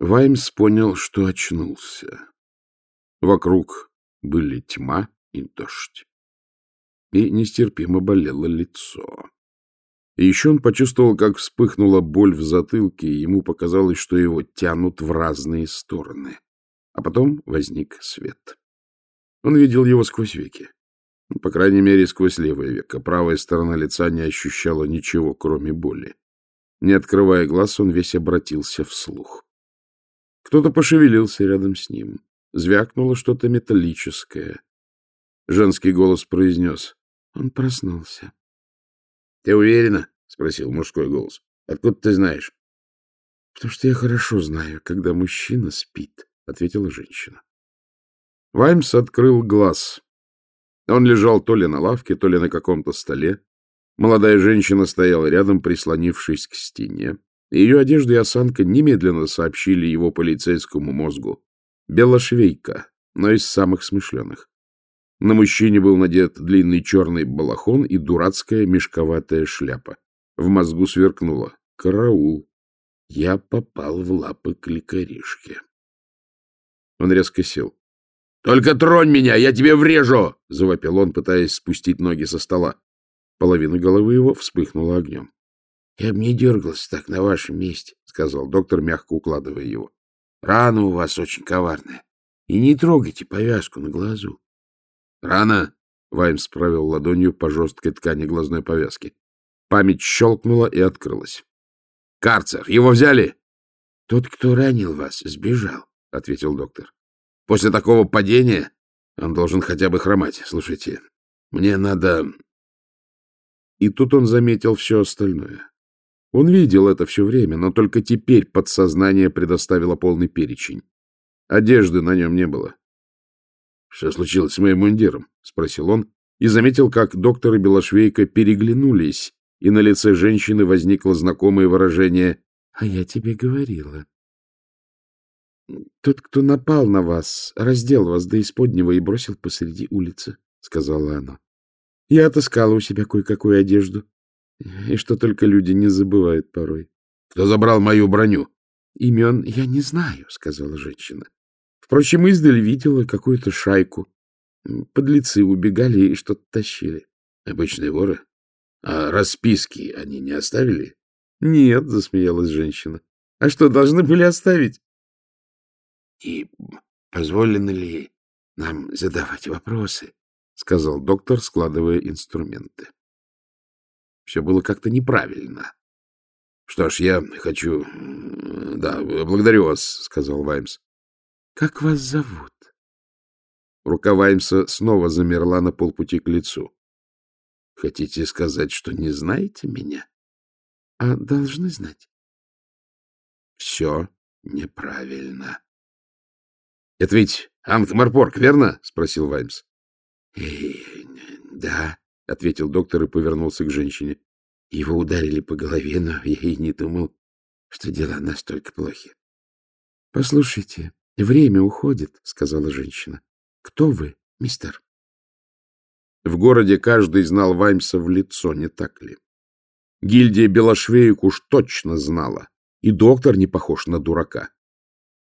Ваймс понял, что очнулся. Вокруг были тьма и дождь. И нестерпимо болело лицо. И еще он почувствовал, как вспыхнула боль в затылке, и ему показалось, что его тянут в разные стороны. А потом возник свет. Он видел его сквозь веки. По крайней мере, сквозь левое веко. Правая сторона лица не ощущала ничего, кроме боли. Не открывая глаз, он весь обратился вслух. Кто-то пошевелился рядом с ним. Звякнуло что-то металлическое. Женский голос произнес. Он проснулся. — Ты уверена? — спросил мужской голос. — Откуда ты знаешь? — Потому что я хорошо знаю, когда мужчина спит, — ответила женщина. Ваймс открыл глаз. Он лежал то ли на лавке, то ли на каком-то столе. Молодая женщина стояла рядом, прислонившись к стене. Ее одежда и осанка немедленно сообщили его полицейскому мозгу. Белошвейка, но из самых смышленых. На мужчине был надет длинный черный балахон и дурацкая мешковатая шляпа. В мозгу сверкнуло. Караул. Я попал в лапы к лекаришке. Он резко сел. — Только тронь меня, я тебе врежу! — завопил он, пытаясь спустить ноги со стола. Половина головы его вспыхнула огнем. — Я бы не дергался так на вашем месте, — сказал доктор, мягко укладывая его. — Рана у вас очень коварная. И не трогайте повязку на глазу. «Рано!» — Ваймс провел ладонью по жесткой ткани глазной повязки. Память щелкнула и открылась. «Карцер! Его взяли?» «Тот, кто ранил вас, сбежал», — ответил доктор. «После такого падения он должен хотя бы хромать. Слушайте, мне надо...» И тут он заметил все остальное. Он видел это все время, но только теперь подсознание предоставило полный перечень. Одежды на нем не было. — Что случилось с моим мундиром? — спросил он и заметил, как доктор и Белошвейка переглянулись, и на лице женщины возникло знакомое выражение «А я тебе говорила». «Тот, кто напал на вас, раздел вас до исподнего и бросил посреди улицы», — сказала она. «Я отыскала у себя кое-какую одежду, и что только люди не забывают порой». «Кто забрал мою броню?» «Имен я не знаю», — сказала женщина. Впрочем, издаль видела какую-то шайку. Подлецы убегали и что-то тащили. Обычные воры? А расписки они не оставили? Нет, засмеялась женщина. А что, должны были оставить? И позволено ли нам задавать вопросы? Сказал доктор, складывая инструменты. Все было как-то неправильно. Что ж, я хочу... Да, благодарю вас, сказал Ваймс. Как вас зовут? Рука Ваймса снова замерла на полпути к лицу. — Хотите сказать, что не знаете меня? — А должны знать. — Все неправильно. — Это ведь Анкмарпорг, верно? — спросил Ваймс. «Э, — Да, — ответил доктор и повернулся к женщине. Его ударили по голове, но я и не думал, что дела настолько плохи. — Послушайте, — Время уходит, — сказала женщина. — Кто вы, мистер? В городе каждый знал Ваймса в лицо, не так ли? Гильдия Белошвеек уж точно знала, и доктор не похож на дурака.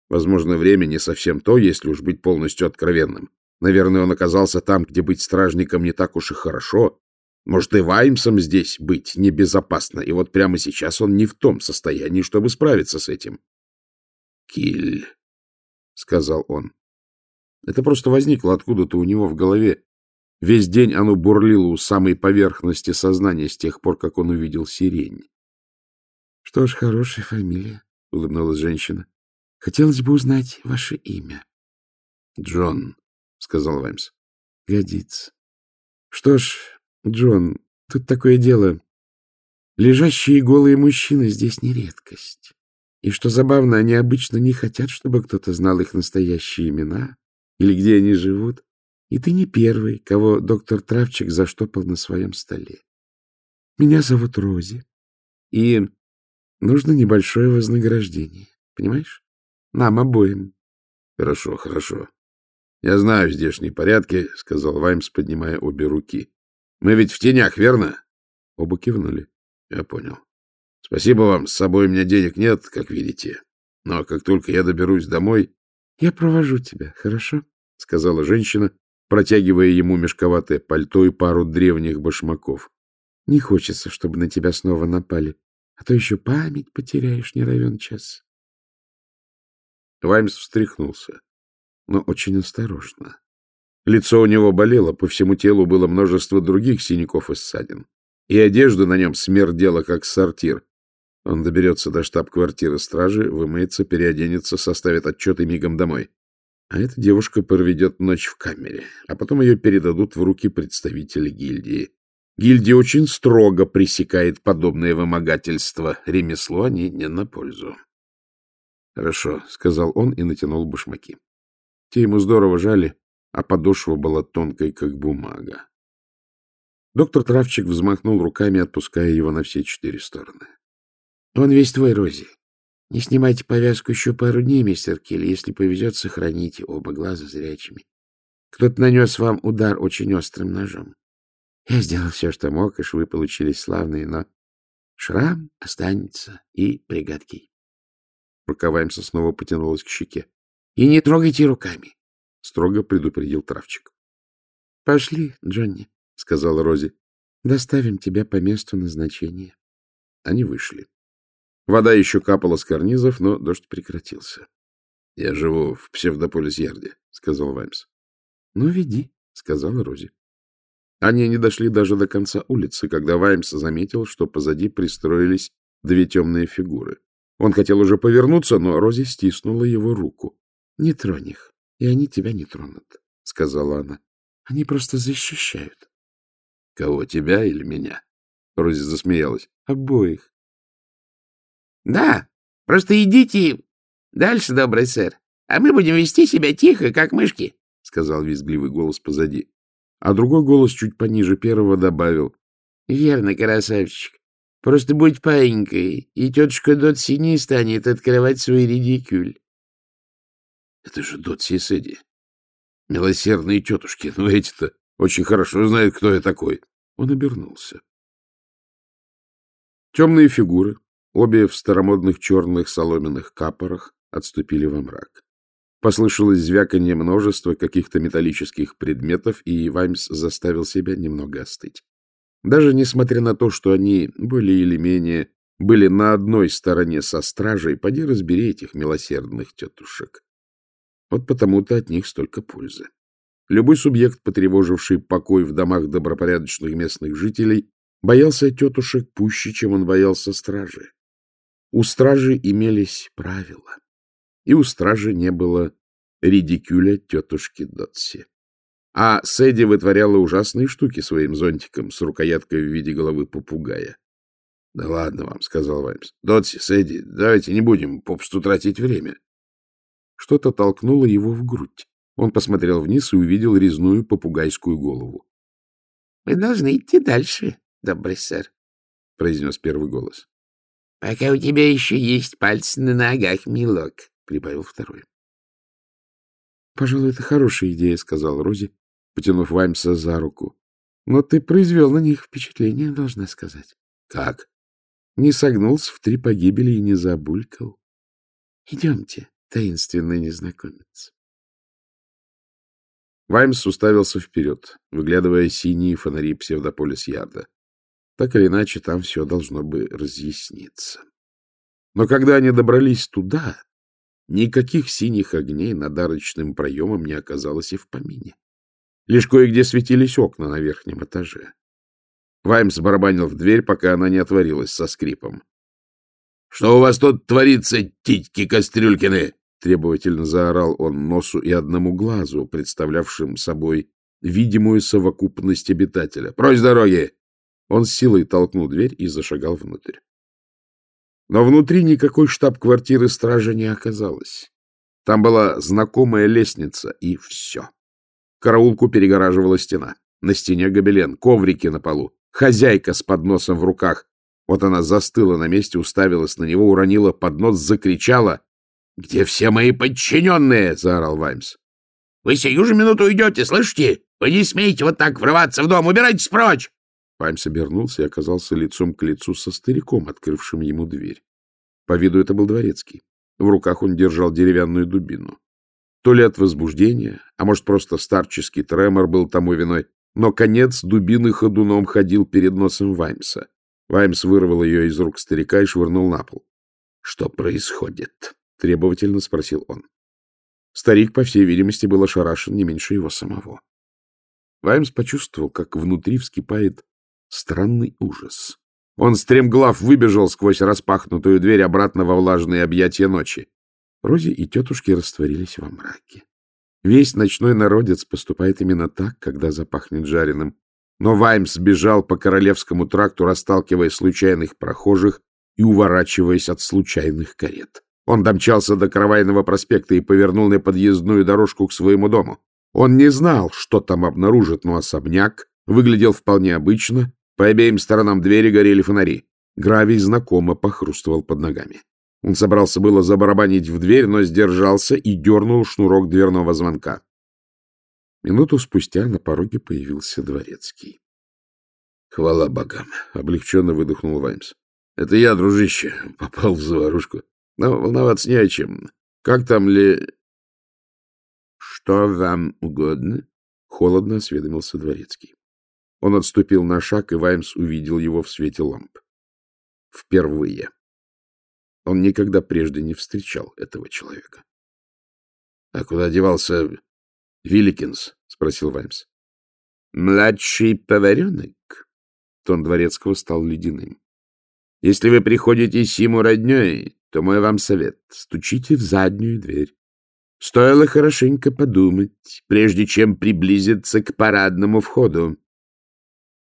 Возможно, время не совсем то, если уж быть полностью откровенным. Наверное, он оказался там, где быть стражником не так уж и хорошо. Может, и Ваймсом здесь быть небезопасно, и вот прямо сейчас он не в том состоянии, чтобы справиться с этим. Киль — сказал он. Это просто возникло откуда-то у него в голове. Весь день оно бурлило у самой поверхности сознания с тех пор, как он увидел сирень. — Что ж, хорошая фамилия, — улыбнулась женщина. — Хотелось бы узнать ваше имя. — Джон, — сказал Ваймс. — Годится. — Что ж, Джон, тут такое дело. Лежащие голые мужчины здесь не редкость. И что забавно, они обычно не хотят, чтобы кто-то знал их настоящие имена или где они живут. И ты не первый, кого доктор Травчик заштопал на своем столе. Меня зовут Рози, и нужно небольшое вознаграждение, понимаешь? Нам обоим. — Хорошо, хорошо. Я знаю здешние порядки, — сказал Ваймс, поднимая обе руки. — Мы ведь в тенях, верно? Оба кивнули. — Я понял. Спасибо вам, с собой у меня денег нет, как видите. Но как только я доберусь домой... — Я провожу тебя, хорошо? — сказала женщина, протягивая ему мешковатое пальто и пару древних башмаков. — Не хочется, чтобы на тебя снова напали, а то еще память потеряешь не равен час. Ваймс встряхнулся, но очень осторожно. Лицо у него болело, по всему телу было множество других синяков и ссадин. И одежда на нем смердела, как сортир. Он доберется до штаб-квартиры стражи, вымоется, переоденется, составит отчет и мигом домой. А эта девушка проведет ночь в камере, а потом ее передадут в руки представителей гильдии. Гильдия очень строго пресекает подобное вымогательство. Ремесло они не на пользу. — Хорошо, — сказал он и натянул башмаки. Те ему здорово жали, а подошва была тонкой, как бумага. Доктор Травчик взмахнул руками, отпуская его на все четыре стороны. — Он весь твой, Рози. Не снимайте повязку еще пару дней, мистер Келли. Если повезет, сохраните оба глаза зрячими. Кто-то нанес вам удар очень острым ножом. Я сделал все, что мог, и швы получились славные, но шрам останется и пригадкий. Рука Ваймса снова потянулась к щеке. — И не трогайте руками строго предупредил травчик. — Пошли, Джонни, — сказала Рози. — Доставим тебя по месту назначения. Они вышли. Вода еще капала с карнизов, но дождь прекратился. — Я живу в псевдополис-ярде, — сказал Ваймс. — Ну, веди, — сказала Рози. Они не дошли даже до конца улицы, когда Ваймс заметил, что позади пристроились две темные фигуры. Он хотел уже повернуться, но Рози стиснула его руку. — Не тронь их и они тебя не тронут, — сказала она. — Они просто защищают. — Кого, тебя или меня? Рози засмеялась. — Обоих. — Да, просто идите дальше, добрый сэр, а мы будем вести себя тихо, как мышки, — сказал визгливый голос позади. А другой голос чуть пониже первого добавил. — Верно, красавчик. Просто будь паинькой, и тетушка Дотси не станет открывать свой редикюль. Это же Дотси и Сэдди. Милосердные тетушки. Но эти-то очень хорошо знают, кто я такой. Он обернулся. Темные фигуры, обе в старомодных черных соломенных капорах, отступили во мрак. Послышалось звяканье множества каких-то металлических предметов, и Ваймс заставил себя немного остыть. Даже несмотря на то, что они более или менее были на одной стороне со стражей, поди разбери этих милосердных тетушек. Вот потому-то от них столько пользы. Любой субъект, потревоживший покой в домах добропорядочных местных жителей, боялся тетушек пуще, чем он боялся стражи. У стражи имелись правила, и у стражи не было редикюля тетушки Дотси. А Сэдди вытворяла ужасные штуки своим зонтиком с рукояткой в виде головы попугая. — Да ладно вам, — сказал Ваймс. — Дотси, Сэдди, давайте не будем попусту тратить время. Что-то толкнуло его в грудь. Он посмотрел вниз и увидел резную попугайскую голову. — Вы должны идти дальше, добрый сэр, — произнес первый голос. — Пока у тебя еще есть пальцы на ногах, милок, — прибавил второй. — Пожалуй, это хорошая идея, — сказал Рози, потянув Ваймса за руку. — Но ты произвел на них впечатление, должна сказать. — Как? Не согнулся в три погибели и не забулькал. — Идемте таинственный незнакомец. Ваймс уставился вперед, выглядывая синие фонари псевдополис-ярда. Так или иначе, там все должно бы разъясниться. Но когда они добрались туда, никаких синих огней над арочным проемом не оказалось и в помине. Лишь кое-где светились окна на верхнем этаже. Ваймс барабанил в дверь, пока она не отворилась со скрипом. — Что у вас тут творится, титьки-кастрюлькины? — требовательно заорал он носу и одному глазу, представлявшим собой видимую совокупность обитателя. «Прочь дороги!» Он с силой толкнул дверь и зашагал внутрь. Но внутри никакой штаб-квартиры стражи не оказалось. Там была знакомая лестница, и все. Караулку перегораживала стена. На стене гобелен, коврики на полу, хозяйка с подносом в руках. Вот она застыла на месте, уставилась на него, уронила поднос, закричала —— Где все мои подчиненные? — заорал Ваймс. — Вы сию же минуту уйдете, слышите? Вы не смеете вот так врываться в дом. Убирайтесь прочь! Ваймс обернулся и оказался лицом к лицу со стариком, открывшим ему дверь. По виду это был дворецкий. В руках он держал деревянную дубину. То ли от возбуждения, а может, просто старческий тремор был тому виной, но конец дубины ходуном ходил перед носом Ваймса. Ваймс вырвал ее из рук старика и швырнул на пол. — Что происходит? — требовательно спросил он. Старик, по всей видимости, был ошарашен не меньше его самого. Ваймс почувствовал, как внутри вскипает странный ужас. Он стремглав выбежал сквозь распахнутую дверь обратно во влажные объятия ночи. Рози и тетушки растворились во мраке. Весь ночной народец поступает именно так, когда запахнет жареным. Но Ваймс бежал по Королевскому тракту, расталкивая случайных прохожих и уворачиваясь от случайных карет. Он домчался до Каравайного проспекта и повернул на подъездную дорожку к своему дому. Он не знал, что там обнаружит, но особняк выглядел вполне обычно. По обеим сторонам двери горели фонари. Гравий знакомо похрустывал под ногами. Он собрался было забарабанить в дверь, но сдержался и дернул шнурок дверного звонка. Минуту спустя на пороге появился дворецкий. — Хвала богам! — облегченно выдохнул Ваймс. — Это я, дружище, попал в заварушку. Но волноваться не о чем. Как там ли... — Что вам угодно? — холодно осведомился дворецкий. Он отступил на шаг, и Ваймс увидел его в свете ламп. Впервые. Он никогда прежде не встречал этого человека. — А куда девался Вилликинс? — спросил Ваймс. — Младший поваренок. Тон дворецкого стал ледяным. — Если вы приходите Симу родней, то мой вам совет — стучите в заднюю дверь. Стоило хорошенько подумать, прежде чем приблизиться к парадному входу.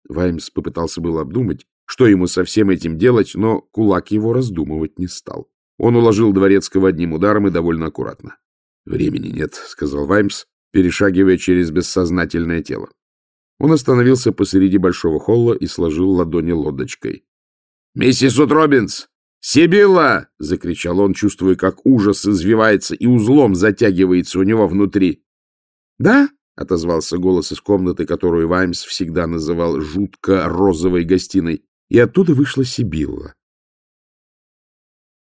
Ваймс попытался было обдумать, что ему со всем этим делать, но кулак его раздумывать не стал. Он уложил дворецкого одним ударом и довольно аккуратно. — Времени нет, — сказал Ваймс, перешагивая через бессознательное тело. Он остановился посреди большого холла и сложил ладони лодочкой. — Миссис Утробинс! Сибилла! — закричал он, чувствуя, как ужас извивается и узлом затягивается у него внутри. — Да? — отозвался голос из комнаты, которую Ваймс всегда называл жутко розовой гостиной и оттуда вышла Сибилла.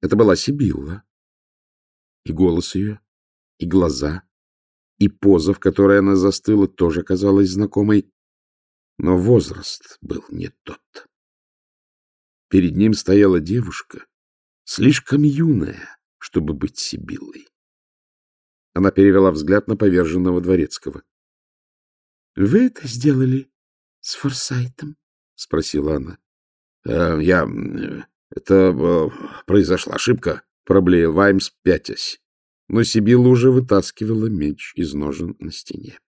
Это была Сибилла. И голос ее, и глаза, и поза, в которой она застыла, тоже казалась знакомой, но возраст был не тот. Перед ним стояла девушка, слишком юная, чтобы быть Сибиллой. Она перевела взгляд на поверженного дворецкого. — Вы это сделали с Форсайтом? — спросила она. Э, я... Это э, произошла ошибка, — проблеял Ваймс, пятясь. Но Сибилла уже вытаскивала меч из ножен на стене.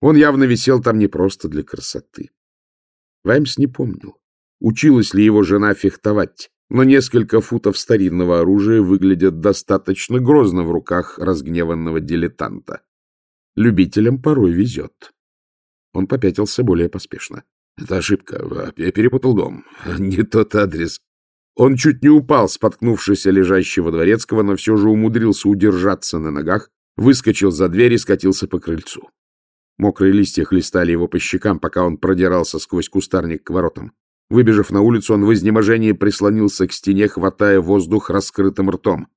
Он явно висел там не просто для красоты. Ваймс не помнил, училась ли его жена фехтовать, но несколько футов старинного оружия выглядят достаточно грозно в руках разгневанного дилетанта. Любителям порой везет. Он попятился более поспешно. Это ошибка. Я перепутал дом. Не тот адрес. Он чуть не упал, споткнувшись о лежащего дворецкого, но все же умудрился удержаться на ногах, выскочил за дверь и скатился по крыльцу. Мокрые листья хлестали его по щекам, пока он продирался сквозь кустарник к воротам. Выбежав на улицу, он в изнеможении прислонился к стене, хватая воздух раскрытым ртом.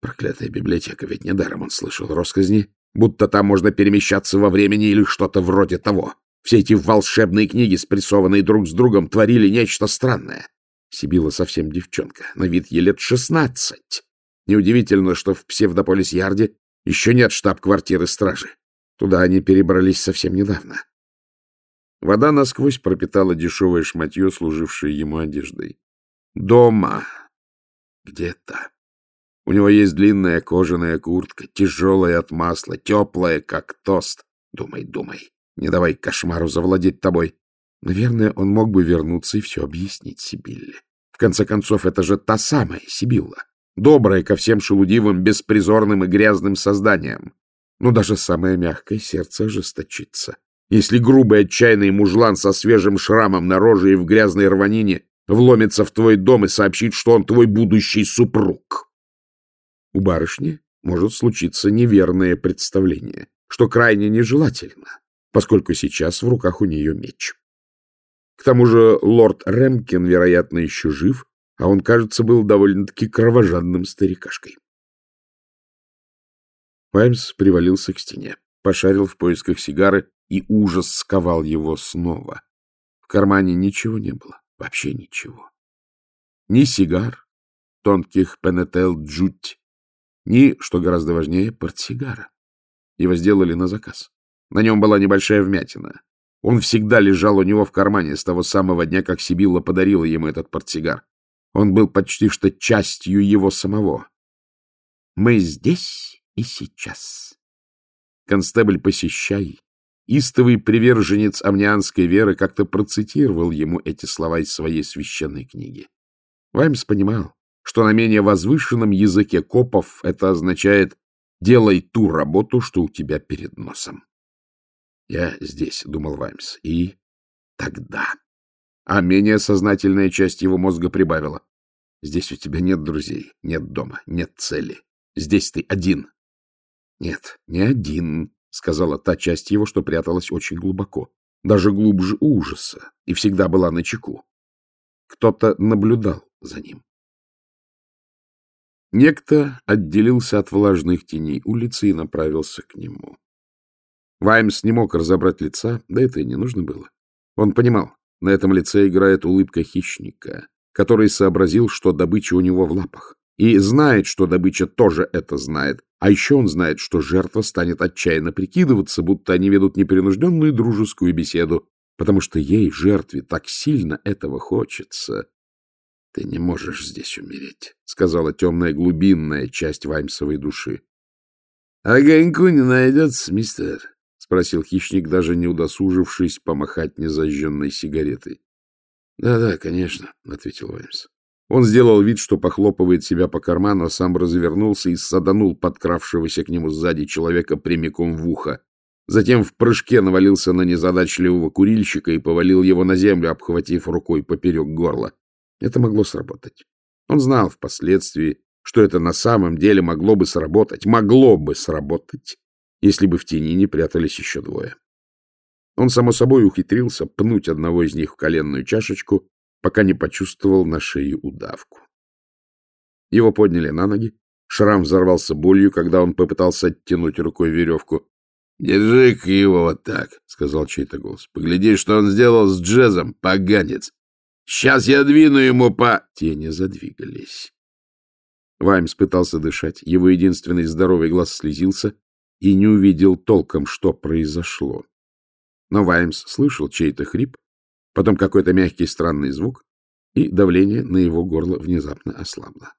Проклятая библиотека, ведь недаром он слышал росказни, будто там можно перемещаться во времени или что-то вроде того. Все эти волшебные книги, спрессованные друг с другом, творили нечто странное. Сибила совсем девчонка, на вид ей лет шестнадцать. Неудивительно, что в Псевдополис-Ярде еще нет штаб-квартиры стражи. Туда они перебрались совсем недавно. Вода насквозь пропитала дешевое шматье, служившее ему одеждой. Дома. Где-то. У него есть длинная кожаная куртка, тяжелая от масла, теплая, как тост. Думай, думай. Не давай кошмару завладеть тобой. Наверное, он мог бы вернуться и все объяснить Сибилле. В конце концов, это же та самая Сибилла, добрая ко всем шелудивым, беспризорным и грязным созданиям. Но даже самое мягкое сердце ожесточится. Если грубый отчаянный мужлан со свежим шрамом на роже и в грязной рванине вломится в твой дом и сообщит, что он твой будущий супруг. У барышни может случиться неверное представление, что крайне нежелательно поскольку сейчас в руках у нее меч. К тому же лорд Рэмкин, вероятно, еще жив, а он, кажется, был довольно-таки кровожадным старикашкой. Ваймс привалился к стене, пошарил в поисках сигары, и ужас сковал его снова. В кармане ничего не было, вообще ничего. Ни сигар, тонких пенетел джуть, ни, что гораздо важнее, портсигара. Его сделали на заказ. На нем была небольшая вмятина. Он всегда лежал у него в кармане с того самого дня, как Сибилла подарила ему этот портсигар. Он был почти что частью его самого. «Мы здесь и сейчас». Констебль «Посещай», истовый приверженец амнианской веры, как-то процитировал ему эти слова из своей священной книги. Ваймс понимал, что на менее возвышенном языке копов это означает «делай ту работу, что у тебя перед носом». «Я здесь», — думал Ваймс, — «и тогда». А менее сознательная часть его мозга прибавила. «Здесь у тебя нет друзей, нет дома, нет цели. Здесь ты один». «Нет, не один», — сказала та часть его, что пряталась очень глубоко, даже глубже ужаса, и всегда была на чеку. Кто-то наблюдал за ним. Некто отделился от влажных теней улицы и направился к нему. Ваймс не мог разобрать лица, да это и не нужно было. Он понимал, на этом лице играет улыбка хищника, который сообразил, что добыча у него в лапах, и знает, что добыча тоже это знает, а еще он знает, что жертва станет отчаянно прикидываться, будто они ведут непринужденную дружескую беседу, потому что ей, жертве, так сильно этого хочется, — Ты не можешь здесь умереть, — сказала темная глубинная часть Ваймсовой души. — Огоньку не найдется, мистер? — спросил хищник, даже не удосужившись помахать незажженной сигаретой. «Да, — Да-да, конечно, — ответил Ваймс. Он сделал вид, что похлопывает себя по карману, а сам развернулся и саданул подкравшегося к нему сзади человека прямиком в ухо. Затем в прыжке навалился на незадачливого курильщика и повалил его на землю, обхватив рукой поперек горла. Это могло сработать. Он знал впоследствии, что это на самом деле могло бы сработать, могло бы сработать, если бы в тени не прятались еще двое. Он, само собой, ухитрился пнуть одного из них в коленную чашечку, пока не почувствовал на шее удавку. Его подняли на ноги. Шрам взорвался болью, когда он попытался оттянуть рукой веревку. — Держи-ка его вот так, — сказал чей-то голос. — Погляди, что он сделал с Джезом, поганец. Сейчас я двину ему по... Тени задвигались. Ваймс пытался дышать. Его единственный здоровый глаз слезился и не увидел толком, что произошло. Но Ваймс слышал чей-то хрип, потом какой-то мягкий странный звук, и давление на его горло внезапно ослабло.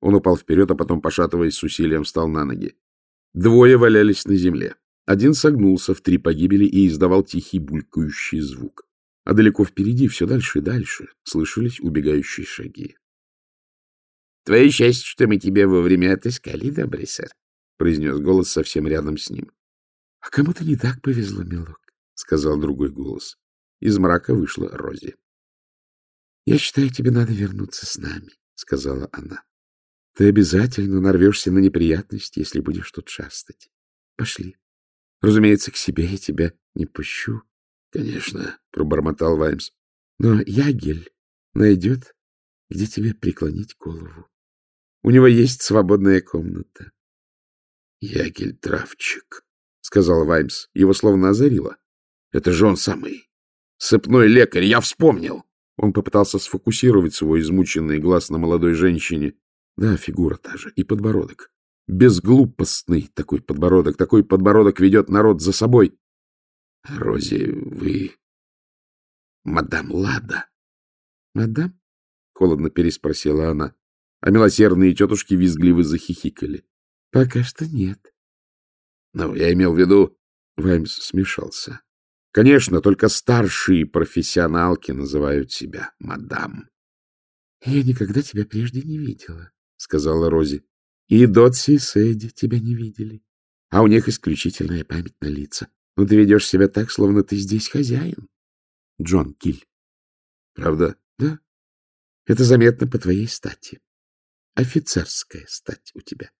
Он упал вперед, а потом, пошатываясь с усилием, встал на ноги. Двое валялись на земле. Один согнулся в три погибели и издавал тихий булькающий звук а далеко впереди, все дальше и дальше, слышались убегающие шаги. — Твое счастье, что мы тебя вовремя отыскали, добрый сэр, — произнес голос совсем рядом с ним. — А кому-то не так повезло, милок, — сказал другой голос. Из мрака вышла Рози. — Я считаю, тебе надо вернуться с нами, — сказала она. — Ты обязательно нарвешься на неприятности, если будешь тут шастать. Пошли. Разумеется, к себе я тебя не пущу. Конечно, — пробормотал Ваймс. — Но Ягель найдет, где тебе преклонить голову. У него есть свободная комната. — Ягель травчик, — сказал Ваймс. Его словно озарило. — Это же он самый. Сыпной лекарь, я вспомнил. Он попытался сфокусировать свой измученный глаз на молодой женщине. Да, фигура та же, и подбородок. Безглупостный такой подбородок. Такой подбородок ведет народ за собой. — Рози, вы... мадам Лада? — Мадам? — холодно переспросила она. А милосердные тетушки визгливо захихикали. — Пока что нет. — Ну, я имел в виду... Ваймс смешался. Конечно, только старшие профессионалки называют себя мадам. — Я никогда тебя прежде не видела, — сказала Рози. — И Дотси и Сэдди тебя не видели. А у них исключительная память на лица. Но ты ведешь себя так, словно ты здесь хозяин. Джон Киль. Правда? Да. Это заметно по твоей стати. Офицерская стать у тебя.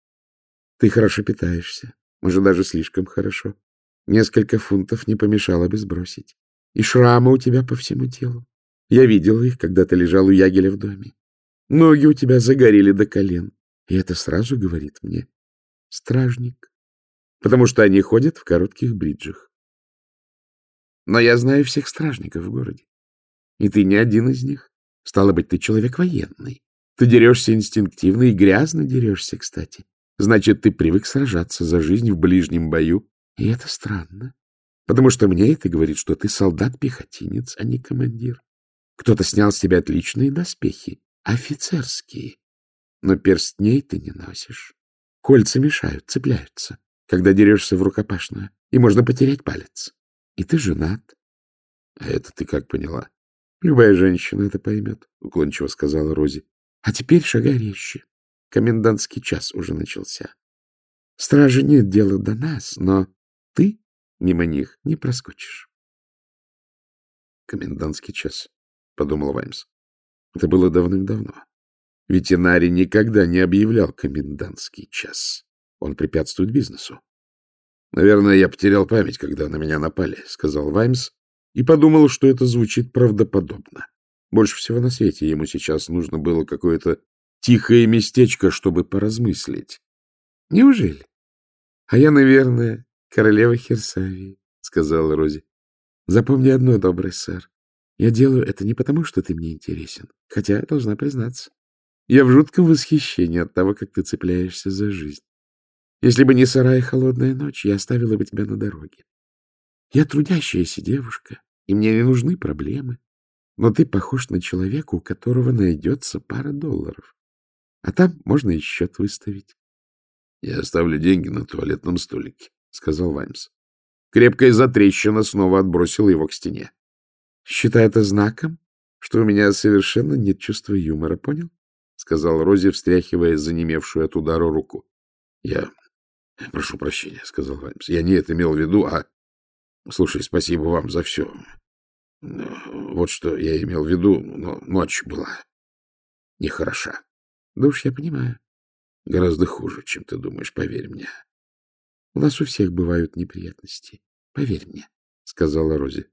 Ты хорошо питаешься, может, даже слишком хорошо. Несколько фунтов не помешало бы сбросить. И шрамы у тебя по всему телу. Я видела их, когда ты лежал у Ягеля в доме. Ноги у тебя загорели до колен. И это сразу говорит мне. Стражник. потому что они ходят в коротких бриджах. Но я знаю всех стражников в городе, и ты не один из них. Стало быть, ты человек военный. Ты дерешься инстинктивно и грязно дерешься, кстати. Значит, ты привык сражаться за жизнь в ближнем бою, и это странно. Потому что мне это говорит, что ты солдат-пехотинец, а не командир. Кто-то снял с тебя отличные доспехи, офицерские. Но перстней ты не носишь. Кольца мешают, цепляются, когда дерешься в рукопашную, и можно потерять палец. И ты женат. — А это ты как поняла? — Любая женщина это поймет, — уклончиво сказала Рози. — А теперь шагай резче. Комендантский час уже начался. Стражи нет дела до нас, но ты мимо них не проскочишь. Комендантский час, — подумал Ваймс. Это было давным-давно. Ветеринарий никогда не объявлял комендантский час. Он препятствует бизнесу. — Наверное, я потерял память, когда на меня напали, — сказал Ваймс, и подумал, что это звучит правдоподобно. Больше всего на свете ему сейчас нужно было какое-то тихое местечко, чтобы поразмыслить. — Неужели? — А я, наверное, королева Херсавии, — сказала Рози. — Запомни одно, добрый сэр. Я делаю это не потому, что ты мне интересен, хотя должна признаться. Я в жутком восхищении от того, как ты цепляешься за жизнь. Если бы не сырая холодная ночь, я оставила бы тебя на дороге. Я трудящаяся девушка, и мне не нужны проблемы. Но ты похож на человека, у которого найдется пара долларов. А там можно и счет выставить. — Я оставлю деньги на туалетном столике, — сказал Ваймс. Крепкая затрещина снова отбросила его к стене. — Считай это знаком, что у меня совершенно нет чувства юмора, понял? — сказал Рози, встряхивая занемевшую от удара руку. — Я прошу прощения, — сказал Ваймс. — Я не это имел в виду, а... Слушай, спасибо вам за все. Вот что я имел в виду, но ночь была нехороша. Да уж я понимаю. Гораздо хуже, чем ты думаешь, поверь мне. У нас у всех бывают неприятности. Поверь мне, — сказала Рози.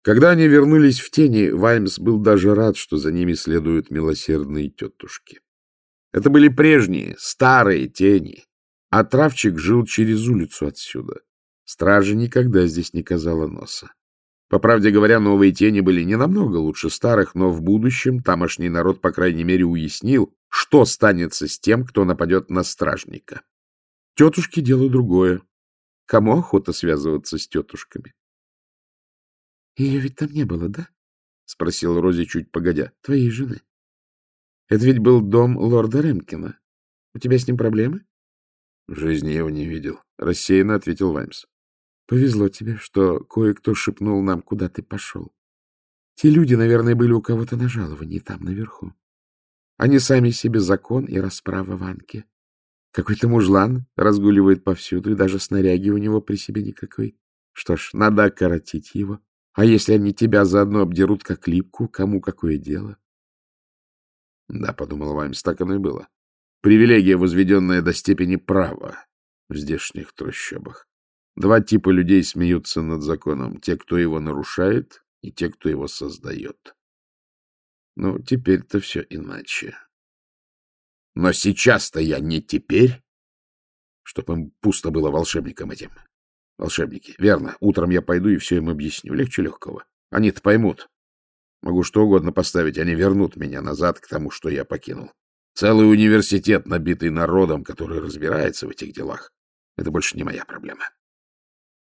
Когда они вернулись в тени, Ваймс был даже рад, что за ними следуют милосердные тетушки. Это были прежние, старые тени, а травчик жил через улицу отсюда. Стража никогда здесь не казала носа. По правде говоря, новые тени были не намного лучше старых, но в будущем тамошний народ, по крайней мере, уяснил, что станется с тем, кто нападет на стражника. Тетушки — дело другое. Кому охота связываться с тетушками? — Ее ведь там не было, да? — спросил Рози чуть погодя. — Твоей жены. — Это ведь был дом лорда Ремкина. У тебя с ним проблемы? — В жизни его не видел, — рассеянно ответил Ваймс. Повезло тебе, что кое-кто шепнул нам, куда ты пошел. Те люди, наверное, были у кого-то на жаловании там, наверху. Они сами себе закон и расправа в Анке. Какой-то мужлан разгуливает повсюду, и даже снаряги у него при себе никакой. Что ж, надо окоротить его. А если они тебя заодно обдерут как липку, кому какое дело? Да, — подумал Ваймс, — так оно и было. Привилегия, возведенная до степени права в здешних трущобах. Два типа людей смеются над законом. Те, кто его нарушает, и те, кто его создает. Ну, теперь-то все иначе. Но сейчас-то я не теперь, чтоб им пусто было волшебникам этим. Волшебники, верно. Утром я пойду и все им объясню. Легче легкого. Они-то поймут. Могу что угодно поставить, они вернут меня назад к тому, что я покинул. Целый университет, набитый народом, который разбирается в этих делах. Это больше не моя проблема.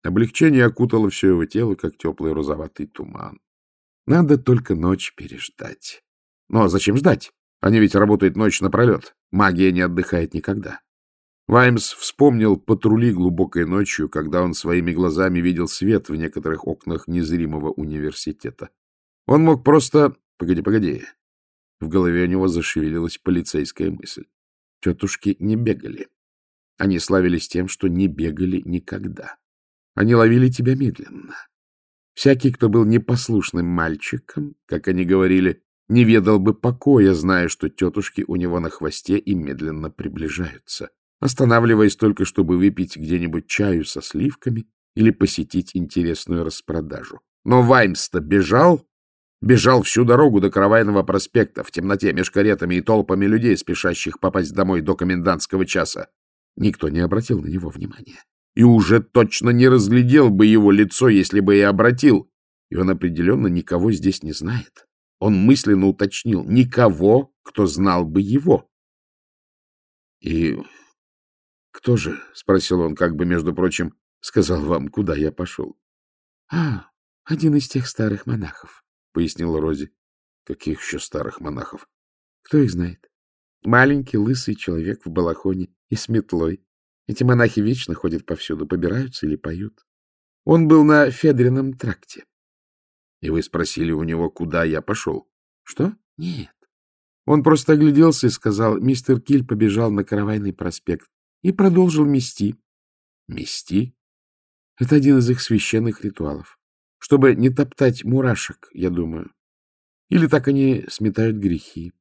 Облегчение окутало все его тело, как теплый розоватый туман. Надо только ночь переждать. Но зачем ждать? Они ведь работают ночь напролет. Магия не отдыхает никогда. Ваймс вспомнил патрули глубокой ночью, когда он своими глазами видел свет в некоторых окнах незримого университета. Он мог просто... Погоди, погоди. В голове у него зашевелилась полицейская мысль. Тетушки не бегали. Они славились тем, что не бегали никогда. Они ловили тебя медленно. Всякий, кто был непослушным мальчиком, как они говорили, не ведал бы покоя, зная, что тетушки у него на хвосте и медленно приближаются, останавливаясь только, чтобы выпить где-нибудь чаю со сливками или посетить интересную распродажу. Но Ваймс-то бежал, бежал всю дорогу до Каравайного проспекта в темноте меж каретами и толпами людей, спешащих попасть домой до комендантского часа. Никто не обратил на него внимания. И уже точно не разглядел бы его лицо, если бы и обратил. И он определенно никого здесь не знает. Он мысленно уточнил никого, кто знал бы его. — И кто же, — спросил он, как бы, между прочим, сказал вам, куда я пошел? — А, один из тех старых монахов, — пояснила Рози. — Каких еще старых монахов? — Кто их знает? Маленький лысый человек в балахоне и с метлой. Эти монахи вечно ходят повсюду, побираются или поют. Он был на Федрином тракте. И вы спросили у него, куда я пошел? Что? Нет. Он просто огляделся и сказал, мистер Киль побежал на Каравайный проспект и продолжил мести. Мести? Это один из их священных ритуалов. Чтобы не топтать мурашек, я думаю. Или так они сметают грехи.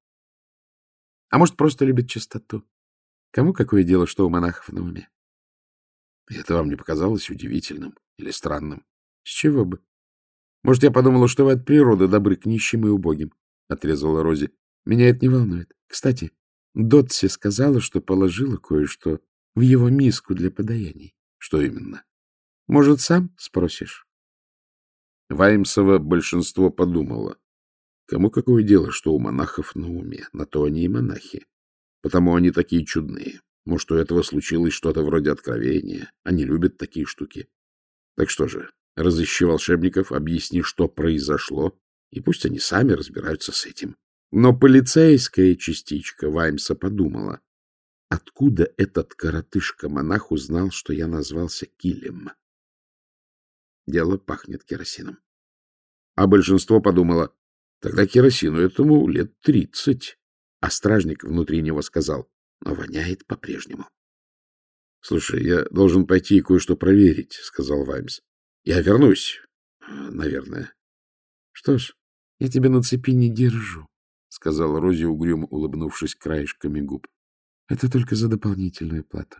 А может, просто любят чистоту. Кому какое дело, что у монахов на уме? Это вам не показалось удивительным или странным? С чего бы? Может, я подумала, что вы от природы добры к нищим и убогим, — отрезала Рози. Меня это не волнует. Кстати, Дотси сказала, что положила кое-что в его миску для подаяний. Что именно? Может, сам спросишь? Ваймсова большинство подумало. Кому какое дело, что у монахов на уме? На то они и монахи. Потому они такие чудные. Может, у этого случилось что-то вроде откровения. Они любят такие штуки. Так что же, разыщи волшебников, объясни, что произошло, и пусть они сами разбираются с этим. Но полицейская частичка Ваймса подумала, откуда этот коротышка-монах узнал, что я назвался Килем? Дело пахнет керосином. А большинство подумало, Тогда керосину этому лет тридцать. А стражник внутри него сказал, но воняет по-прежнему. — Слушай, я должен пойти и кое-что проверить, — сказал Ваймс. — Я вернусь, наверное. — Что ж, я тебя на цепи не держу, — сказала Рози, угрюмо улыбнувшись краешками губ. — Это только за дополнительную плату.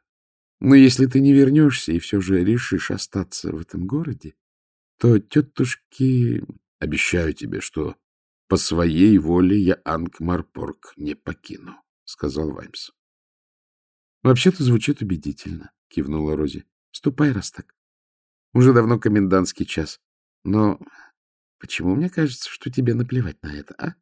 Но если ты не вернешься и все же решишь остаться в этом городе, то тетушки... Обещаю тебе, что по своей воле я Ангмарпорг не покину, — сказал Ваймс. — Вообще-то звучит убедительно, — кивнула Рози. — Ступай, раз так. Уже давно комендантский час. Но почему мне кажется, что тебе наплевать на это, а?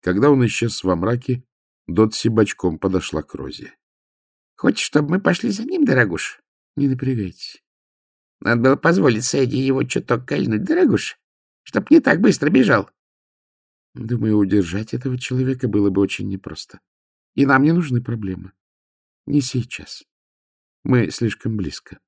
Когда он исчез во мраке, Дотси бочком подошла к Розе. — Хочешь, чтобы мы пошли за ним, дорогуш? — Не напрягайтесь. — Надо было позволить Сэдди его чуток кольнуть, дорогуш чтоб не так быстро бежал. Думаю, удержать этого человека было бы очень непросто. И нам не нужны проблемы. Не сейчас. Мы слишком близко.